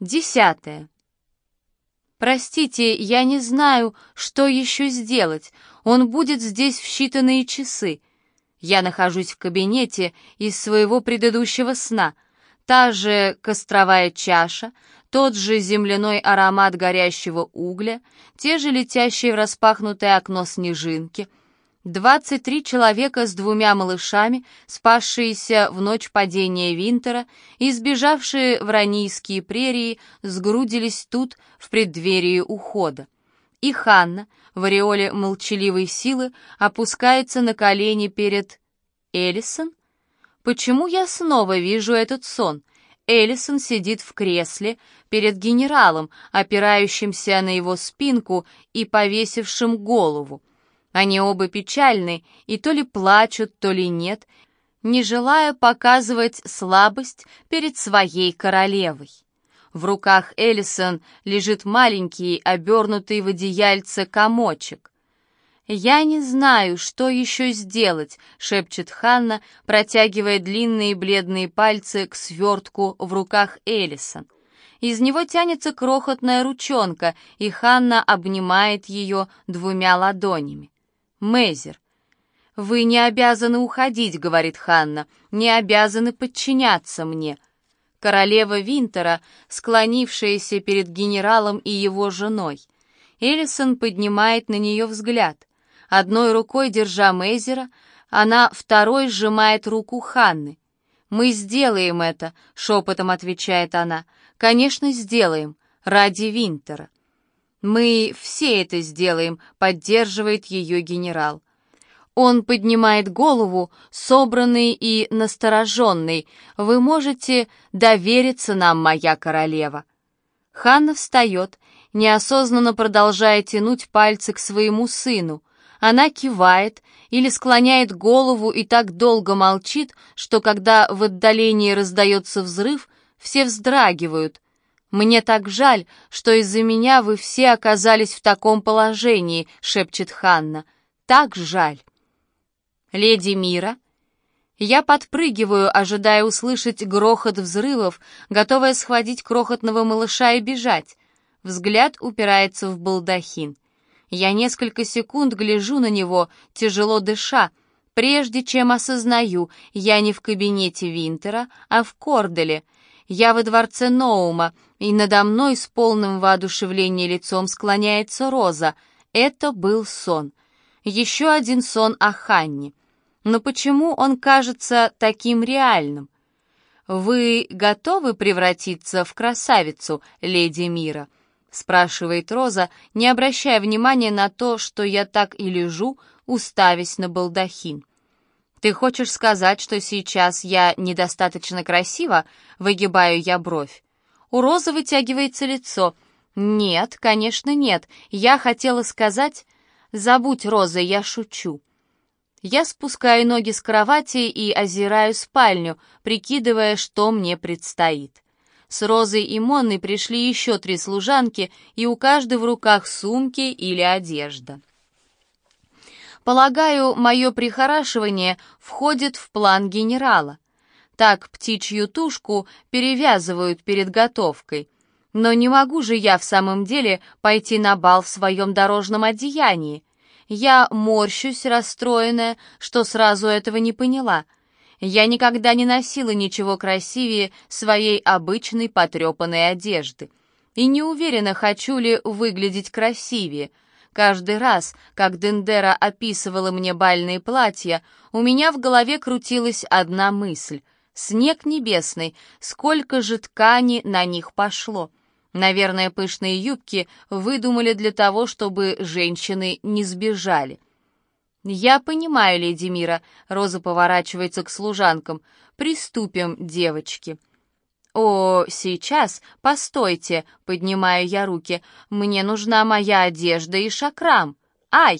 Десятое. «Простите, я не знаю, что еще сделать. Он будет здесь в считанные часы. Я нахожусь в кабинете из своего предыдущего сна. Та же костровая чаша, тот же земляной аромат горящего угля, те же летящие в распахнутое окно снежинки — 23 человека с двумя малышами, спасшиеся в ночь падения Винтера и сбежавшие в ранийские прерии, сгрудились тут в преддверии ухода. И Ханна в ореоле молчаливой силы опускается на колени перед Эллисон. Почему я снова вижу этот сон? Эллисон сидит в кресле перед генералом, опирающимся на его спинку и повесившим голову. Они оба печальны и то ли плачут, то ли нет, не желая показывать слабость перед своей королевой. В руках Эллисон лежит маленький, обернутый в одеяльце комочек. «Я не знаю, что еще сделать», — шепчет Ханна, протягивая длинные бледные пальцы к свертку в руках Эллисон. Из него тянется крохотная ручонка, и Ханна обнимает ее двумя ладонями. Мейзер. «Вы не обязаны уходить», — говорит Ханна, — «не обязаны подчиняться мне». Королева Винтера, склонившаяся перед генералом и его женой. Эллисон поднимает на нее взгляд. Одной рукой, держа Мейзера, она второй сжимает руку Ханны. «Мы сделаем это», — шепотом отвечает она. «Конечно, сделаем. Ради Винтера». «Мы все это сделаем», — поддерживает ее генерал. Он поднимает голову, собранный и настороженный. «Вы можете довериться нам, моя королева». Ханна встает, неосознанно продолжая тянуть пальцы к своему сыну. Она кивает или склоняет голову и так долго молчит, что когда в отдалении раздается взрыв, все вздрагивают, «Мне так жаль, что из-за меня вы все оказались в таком положении», — шепчет Ханна. «Так жаль». «Леди Мира?» Я подпрыгиваю, ожидая услышать грохот взрывов, готовая схватить крохотного малыша и бежать. Взгляд упирается в балдахин. Я несколько секунд гляжу на него, тяжело дыша, прежде чем осознаю, я не в кабинете Винтера, а в Корделе — я во дворце Ноума, и надо мной с полным воодушевлением лицом склоняется Роза. Это был сон. Еще один сон о Ханне. Но почему он кажется таким реальным? «Вы готовы превратиться в красавицу, леди Мира?» — спрашивает Роза, не обращая внимания на то, что я так и лежу, уставясь на балдахин. «Ты хочешь сказать, что сейчас я недостаточно красива?» — выгибаю я бровь. У Розы вытягивается лицо. «Нет, конечно, нет. Я хотела сказать...» «Забудь, Роза, я шучу». Я спускаю ноги с кровати и озираю спальню, прикидывая, что мне предстоит. С Розой и Монной пришли еще три служанки, и у каждой в руках сумки или одежда. Полагаю, мое прихорашивание входит в план генерала. Так птичью тушку перевязывают перед готовкой. Но не могу же я в самом деле пойти на бал в своем дорожном одеянии. Я морщусь, расстроенная, что сразу этого не поняла. Я никогда не носила ничего красивее своей обычной потрепанной одежды. И не уверена, хочу ли выглядеть красивее — Каждый раз, как Дендера описывала мне бальные платья, у меня в голове крутилась одна мысль. Снег небесный, сколько же ткани на них пошло. Наверное, пышные юбки выдумали для того, чтобы женщины не сбежали. «Я понимаю, леди Мира», — Роза поворачивается к служанкам. «Приступим, девочки». «О, сейчас, постойте!» — поднимаю я руки. «Мне нужна моя одежда и шакрам! Ай!»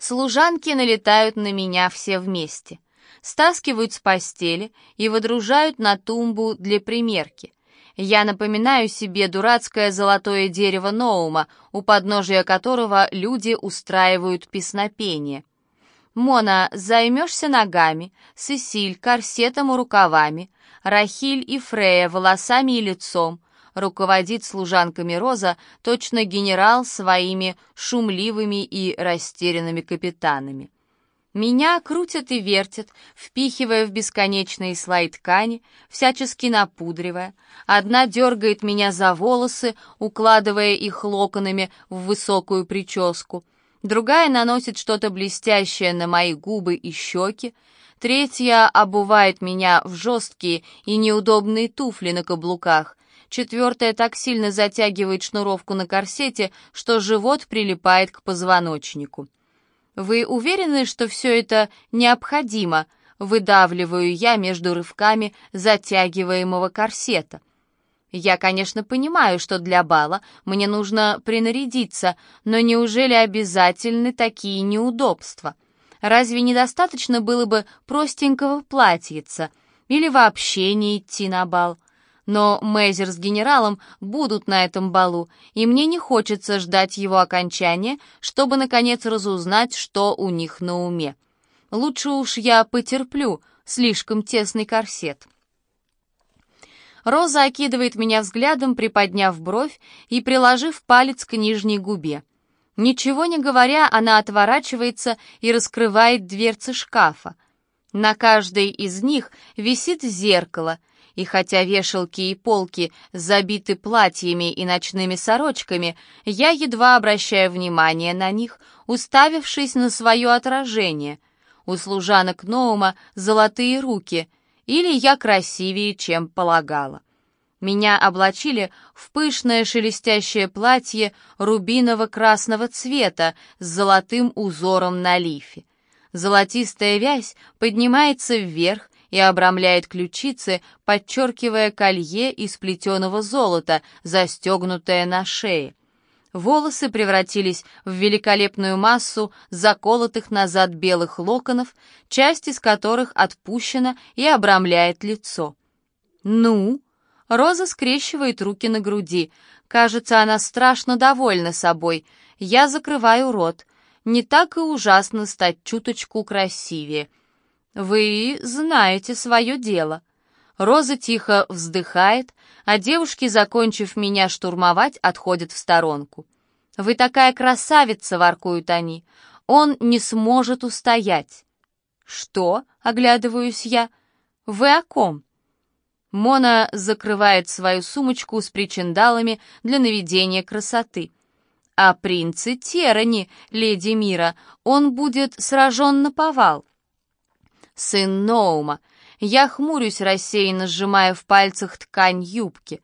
Служанки налетают на меня все вместе. Стаскивают с постели и выдружают на тумбу для примерки. Я напоминаю себе дурацкое золотое дерево Ноума, у подножия которого люди устраивают песнопение. Мона, займешься ногами, Сесиль — корсетом и рукавами, Рахиль и Фрея — волосами и лицом, руководит служанками Роза точно генерал своими шумливыми и растерянными капитанами. Меня крутят и вертят, впихивая в бесконечные слои ткани, всячески напудривая. Одна дергает меня за волосы, укладывая их локонами в высокую прическу. Другая наносит что-то блестящее на мои губы и щеки. Третья обувает меня в жесткие и неудобные туфли на каблуках. Четвертая так сильно затягивает шнуровку на корсете, что живот прилипает к позвоночнику. «Вы уверены, что все это необходимо?» Выдавливаю я между рывками затягиваемого корсета. Я, конечно, понимаю, что для бала мне нужно принарядиться, но неужели обязательны такие неудобства? Разве недостаточно было бы простенького платьица или вообще не идти на бал? Но Мейзер с генералом будут на этом балу, и мне не хочется ждать его окончания, чтобы, наконец, разузнать, что у них на уме. Лучше уж я потерплю слишком тесный корсет. Роза окидывает меня взглядом, приподняв бровь и приложив палец к нижней губе. Ничего не говоря, она отворачивается и раскрывает дверцы шкафа. На каждой из них висит зеркало — и хотя вешалки и полки забиты платьями и ночными сорочками, я едва обращаю внимание на них, уставившись на свое отражение. У служанок Ноума золотые руки, или я красивее, чем полагала. Меня облачили в пышное шелестящее платье рубиново-красного цвета с золотым узором на лифе. Золотистая вязь поднимается вверх, и обрамляет ключицы, подчеркивая колье из плетеного золота, застегнутое на шее. Волосы превратились в великолепную массу заколотых назад белых локонов, часть из которых отпущена и обрамляет лицо. «Ну?» Роза скрещивает руки на груди. Кажется, она страшно довольна собой. Я закрываю рот. Не так и ужасно стать чуточку красивее. «Вы знаете свое дело». Роза тихо вздыхает, а девушки, закончив меня штурмовать, отходят в сторонку. «Вы такая красавица!» — воркуют они. «Он не сможет устоять». «Что?» — оглядываюсь я. «Вы о ком?» Мона закрывает свою сумочку с причиндалами для наведения красоты. «О принце Терани, леди Мира, он будет сражен на повал» сын Ноума. Я хмурюсь, рассеянно сжимая в пальцах ткань юбки.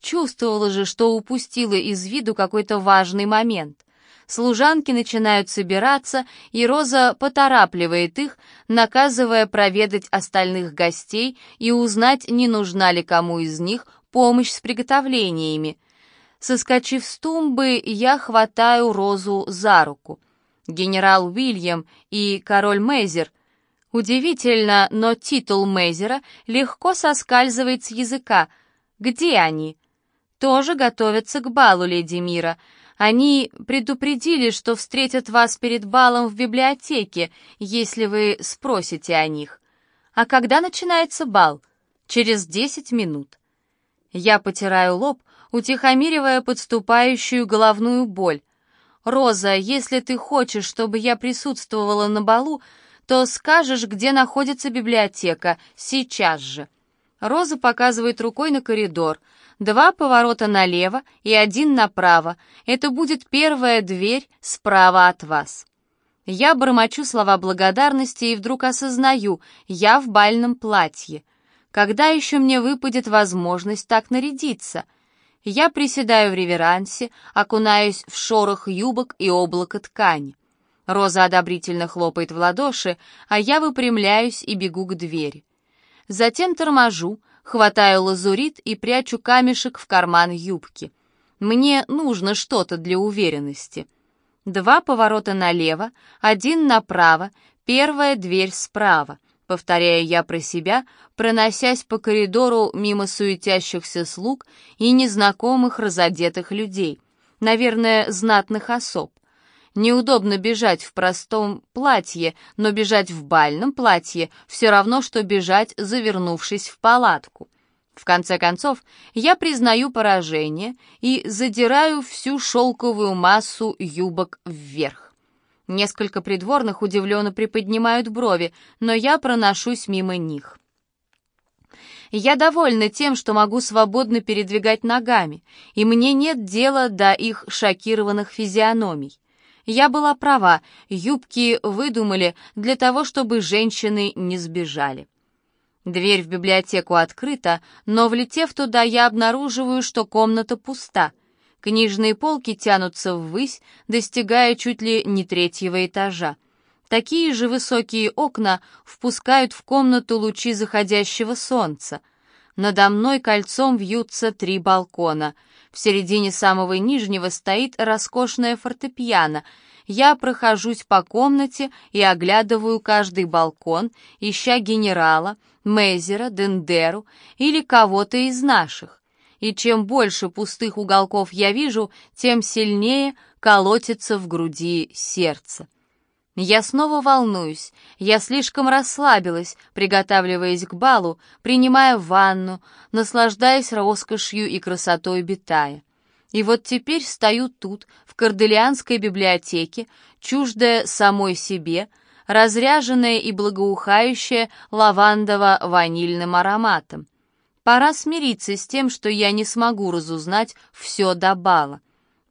Чувствовала же, что упустила из виду какой-то важный момент. Служанки начинают собираться, и Роза поторапливает их, наказывая проведать остальных гостей и узнать, не нужна ли кому из них помощь с приготовлениями. Соскочив с тумбы, я хватаю Розу за руку. Генерал Уильям и король Мейзер — Удивительно, но титул Мейзера легко соскальзывает с языка. Где они? Тоже готовятся к балу, леди Мира. Они предупредили, что встретят вас перед балом в библиотеке, если вы спросите о них. А когда начинается бал? Через десять минут. Я потираю лоб, утихомиривая подступающую головную боль. «Роза, если ты хочешь, чтобы я присутствовала на балу, то скажешь, где находится библиотека, сейчас же». Роза показывает рукой на коридор. Два поворота налево и один направо. Это будет первая дверь справа от вас. Я бормочу слова благодарности и вдруг осознаю, я в бальном платье. Когда еще мне выпадет возможность так нарядиться? Я приседаю в реверансе, окунаюсь в шорох юбок и облако ткани. Роза одобрительно хлопает в ладоши, а я выпрямляюсь и бегу к двери. Затем торможу, хватаю лазурит и прячу камешек в карман юбки. Мне нужно что-то для уверенности. Два поворота налево, один направо, первая дверь справа. Повторяю я про себя, проносясь по коридору мимо суетящихся слуг и незнакомых разодетых людей, наверное, знатных особ. Неудобно бежать в простом платье, но бежать в бальном платье все равно, что бежать, завернувшись в палатку. В конце концов, я признаю поражение и задираю всю шелковую массу юбок вверх. Несколько придворных удивленно приподнимают брови, но я проношусь мимо них. Я довольна тем, что могу свободно передвигать ногами, и мне нет дела до их шокированных физиономий. Я была права, юбки выдумали для того, чтобы женщины не сбежали. Дверь в библиотеку открыта, но, влетев туда, я обнаруживаю, что комната пуста. Книжные полки тянутся ввысь, достигая чуть ли не третьего этажа. Такие же высокие окна впускают в комнату лучи заходящего солнца. Надо мной кольцом вьются три балкона — в середине самого нижнего стоит роскошная фортепиано. Я прохожусь по комнате и оглядываю каждый балкон, ища генерала, Мейзера, Дендеру или кого-то из наших. И чем больше пустых уголков я вижу, тем сильнее колотится в груди сердце. Я снова волнуюсь. Я слишком расслабилась, приготавливаясь к балу, принимая ванну, наслаждаясь роскошью и красотой Битая. И вот теперь стою тут, в Корделианской библиотеке, чуждая самой себе, разряженная и благоухающая лавандово-ванильным ароматом. Пора смириться с тем, что я не смогу разузнать все до бала.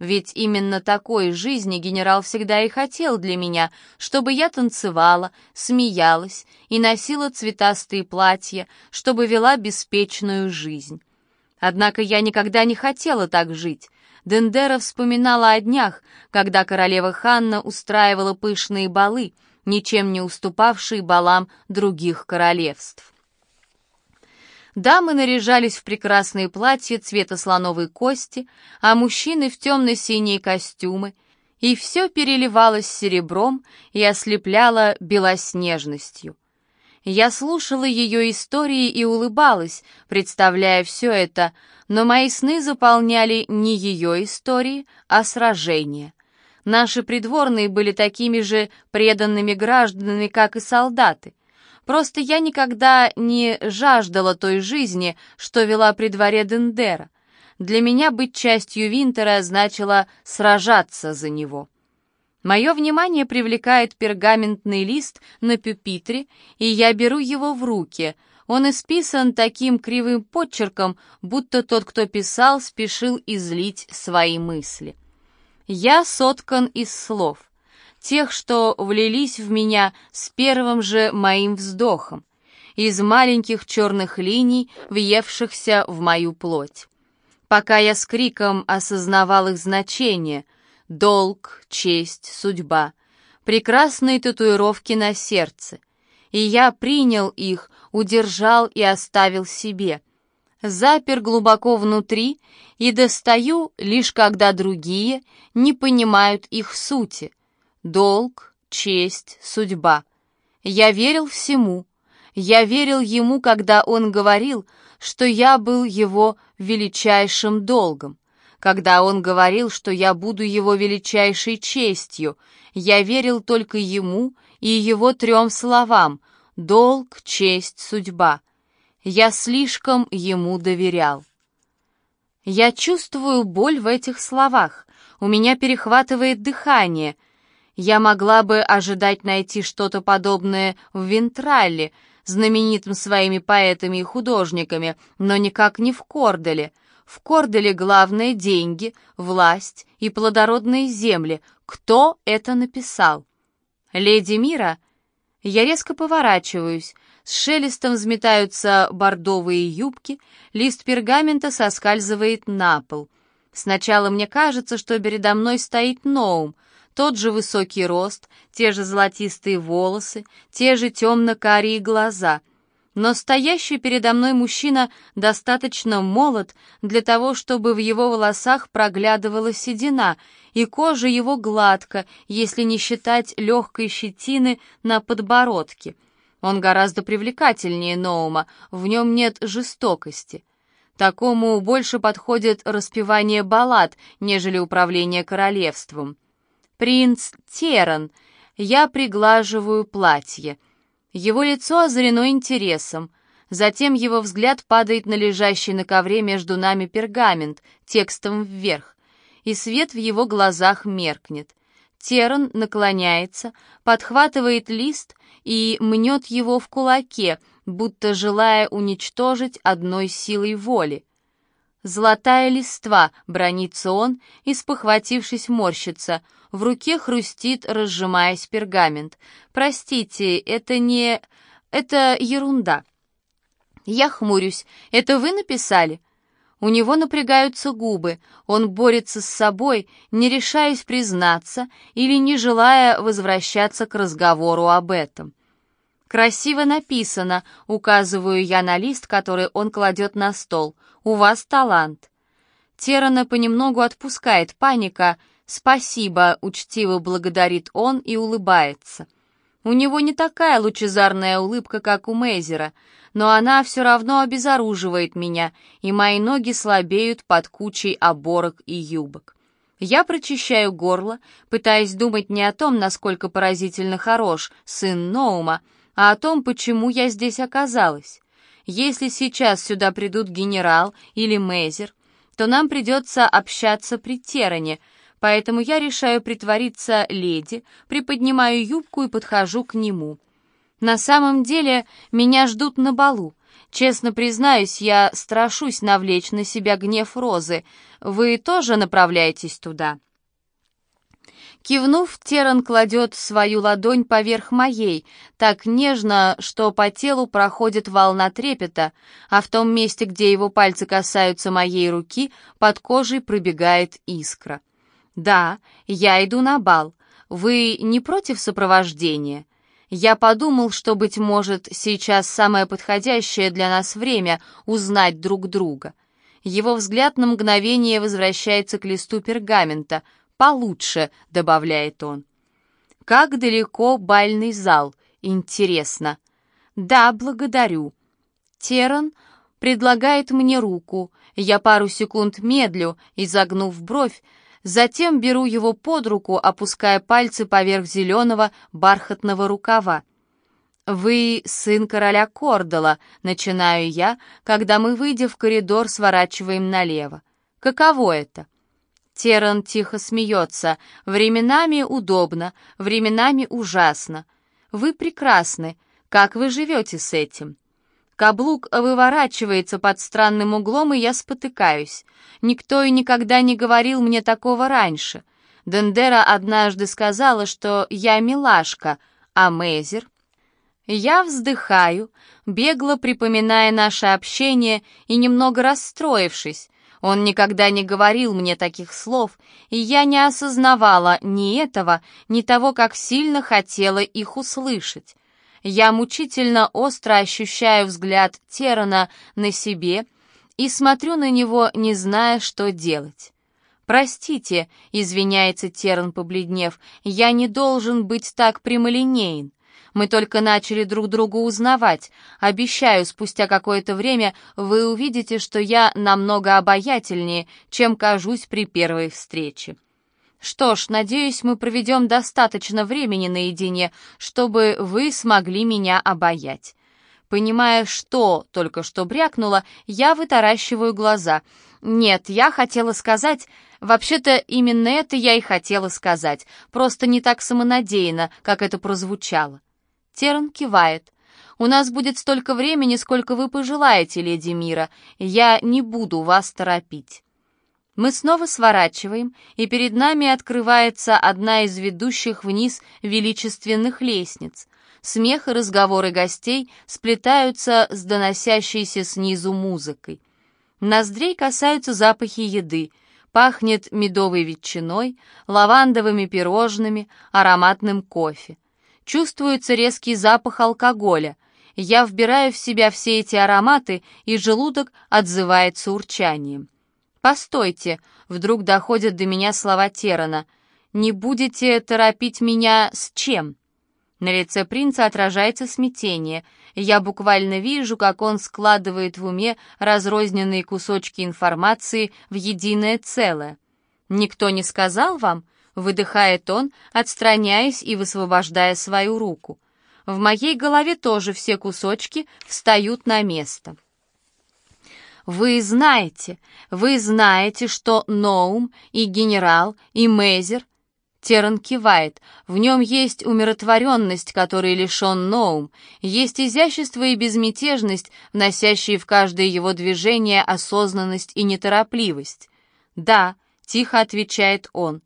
Ведь именно такой жизни генерал всегда и хотел для меня, чтобы я танцевала, смеялась и носила цветастые платья, чтобы вела беспечную жизнь. Однако я никогда не хотела так жить. Дендера вспоминала о днях, когда королева Ханна устраивала пышные балы, ничем не уступавшие балам других королевств. Дамы наряжались в прекрасные платья цвета слоновой кости, а мужчины в темно-синие костюмы, и все переливалось серебром и ослепляло белоснежностью. Я слушала ее истории и улыбалась, представляя все это, но мои сны заполняли не ее истории, а сражения. Наши придворные были такими же преданными гражданами, как и солдаты. Просто я никогда не жаждала той жизни, что вела при дворе Дендера. Для меня быть частью Винтера значило сражаться за него. Мое внимание привлекает пергаментный лист на пюпитре, и я беру его в руки. Он исписан таким кривым подчерком, будто тот, кто писал, спешил излить свои мысли. Я соткан из слов тех, что влились в меня с первым же моим вздохом, из маленьких черных линий, въевшихся в мою плоть. Пока я с криком осознавал их значение — долг, честь, судьба, прекрасные татуировки на сердце, и я принял их, удержал и оставил себе — запер глубоко внутри и достаю, лишь когда другие не понимают их сути, долг, честь, судьба. Я верил всему. Я верил ему, когда он говорил, что я был его величайшим долгом. Когда он говорил, что я буду его величайшей честью, я верил только ему и его трем словам «долг, честь, судьба». Я слишком ему доверял. Я чувствую боль в этих словах. У меня перехватывает дыхание — я могла бы ожидать найти что-то подобное в Вентралле, знаменитым своими поэтами и художниками, но никак не в Корделе. В Корделе главное — деньги, власть и плодородные земли. Кто это написал? Леди Мира? Я резко поворачиваюсь. С шелестом взметаются бордовые юбки, лист пергамента соскальзывает на пол. Сначала мне кажется, что передо мной стоит Ноум — тот же высокий рост, те же золотистые волосы, те же темно-карие глаза. Но стоящий передо мной мужчина достаточно молод для того, чтобы в его волосах проглядывала седина, и кожа его гладка, если не считать легкой щетины на подбородке. Он гораздо привлекательнее Ноума, в нем нет жестокости. Такому больше подходит распевание баллад, нежели управление королевством. «Принц Теран». Я приглаживаю платье. Его лицо озарено интересом. Затем его взгляд падает на лежащий на ковре между нами пергамент, текстом вверх, и свет в его глазах меркнет. Теран наклоняется, подхватывает лист и мнет его в кулаке, будто желая уничтожить одной силой воли. «Золотая листва», — бронится он, и, морщится. В руке хрустит, разжимаясь пергамент. «Простите, это не... это ерунда». Я хмурюсь. «Это вы написали?» У него напрягаются губы, он борется с собой, не решаясь признаться или не желая возвращаться к разговору об этом. «Красиво написано», — указываю я на лист, который он кладет на стол. «У вас талант». Терана понемногу отпускает паника. «Спасибо», — учтиво благодарит он и улыбается. У него не такая лучезарная улыбка, как у Мейзера — но она все равно обезоруживает меня, и мои ноги слабеют под кучей оборок и юбок. Я прочищаю горло, пытаясь думать не о том, насколько поразительно хорош сын Ноума, а о том, почему я здесь оказалась. Если сейчас сюда придут генерал или мейзер, то нам придется общаться при Теране, поэтому я решаю притвориться леди, приподнимаю юбку и подхожу к нему — на самом деле меня ждут на балу. Честно признаюсь, я страшусь навлечь на себя гнев Розы. Вы тоже направляетесь туда?» Кивнув, Теран кладет свою ладонь поверх моей, так нежно, что по телу проходит волна трепета, а в том месте, где его пальцы касаются моей руки, под кожей пробегает искра. «Да, я иду на бал. Вы не против сопровождения?» Я подумал, что, быть может, сейчас самое подходящее для нас время узнать друг друга. Его взгляд на мгновение возвращается к листу пергамента. «Получше», — добавляет он. «Как далеко бальный зал? Интересно». «Да, благодарю». Теран предлагает мне руку. Я пару секунд медлю, изогнув бровь, Затем беру его под руку, опуская пальцы поверх зеленого бархатного рукава. «Вы сын короля Кордала», — начинаю я, когда мы, выйдя в коридор, сворачиваем налево. «Каково это?» Теран тихо смеется. «Временами удобно, временами ужасно. Вы прекрасны. Как вы живете с этим?» Каблук выворачивается под странным углом, и я спотыкаюсь. Никто и никогда не говорил мне такого раньше. Дендера однажды сказала, что я милашка, а Мейзер... Я вздыхаю, бегло припоминая наше общение и немного расстроившись. Он никогда не говорил мне таких слов, и я не осознавала ни этого, ни того, как сильно хотела их услышать. Я мучительно остро ощущаю взгляд Терана на себе и смотрю на него, не зная, что делать. «Простите», — извиняется Терн, побледнев, — «я не должен быть так прямолинеен. Мы только начали друг друга узнавать. Обещаю, спустя какое-то время вы увидите, что я намного обаятельнее, чем кажусь при первой встрече». Что ж, надеюсь, мы проведем достаточно времени наедине, чтобы вы смогли меня обаять. Понимая, что только что брякнула, я вытаращиваю глаза. Нет, я хотела сказать... Вообще-то именно это я и хотела сказать, просто не так самонадеянно, как это прозвучало. Терн кивает. «У нас будет столько времени, сколько вы пожелаете, леди Мира. Я не буду вас торопить». Мы снова сворачиваем, и перед нами открывается одна из ведущих вниз величественных лестниц. Смех и разговоры гостей сплетаются с доносящейся снизу музыкой. Ноздрей касаются запахи еды. Пахнет медовой ветчиной, лавандовыми пирожными, ароматным кофе. Чувствуется резкий запах алкоголя. Я вбираю в себя все эти ароматы, и желудок отзывается урчанием. «Постойте!» — вдруг доходят до меня слова Терана. «Не будете торопить меня с чем?» На лице принца отражается смятение. Я буквально вижу, как он складывает в уме разрозненные кусочки информации в единое целое. «Никто не сказал вам? — выдыхает он, отстраняясь и высвобождая свою руку. В моей голове тоже все кусочки встают на место. Вы знаете, вы знаете, что Ноум и генерал и Мейзер Теран кивает. В нем есть умиротворенность, которой лишен Ноум, есть изящество и безмятежность, вносящие в каждое его движение осознанность и неторопливость. «Да», — тихо отвечает он,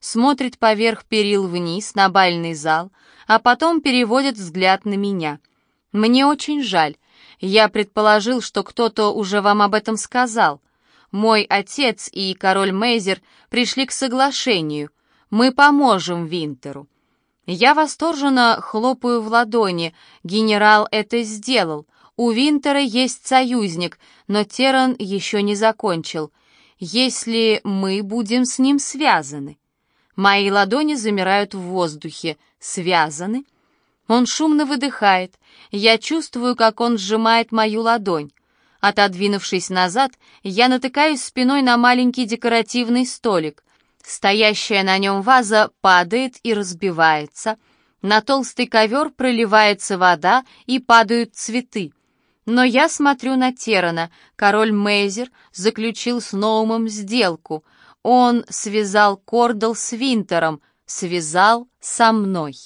смотрит поверх перил вниз на бальный зал, а потом переводит взгляд на меня. «Мне очень жаль. Я предположил, что кто-то уже вам об этом сказал. Мой отец и король Мейзер пришли к соглашению. Мы поможем Винтеру». Я восторженно хлопаю в ладони. Генерал это сделал. У Винтера есть союзник, но Теран еще не закончил. Если мы будем с ним связаны. Мои ладони замирают в воздухе. Связаны? Он шумно выдыхает. Я чувствую, как он сжимает мою ладонь. Отодвинувшись назад, я натыкаюсь спиной на маленький декоративный столик. Стоящая на нем ваза падает и разбивается. На толстый ковер проливается вода и падают цветы. Но я смотрю на Терана. Король Мейзер заключил с Ноумом сделку. Он связал Кордал с Винтером, связал со мной.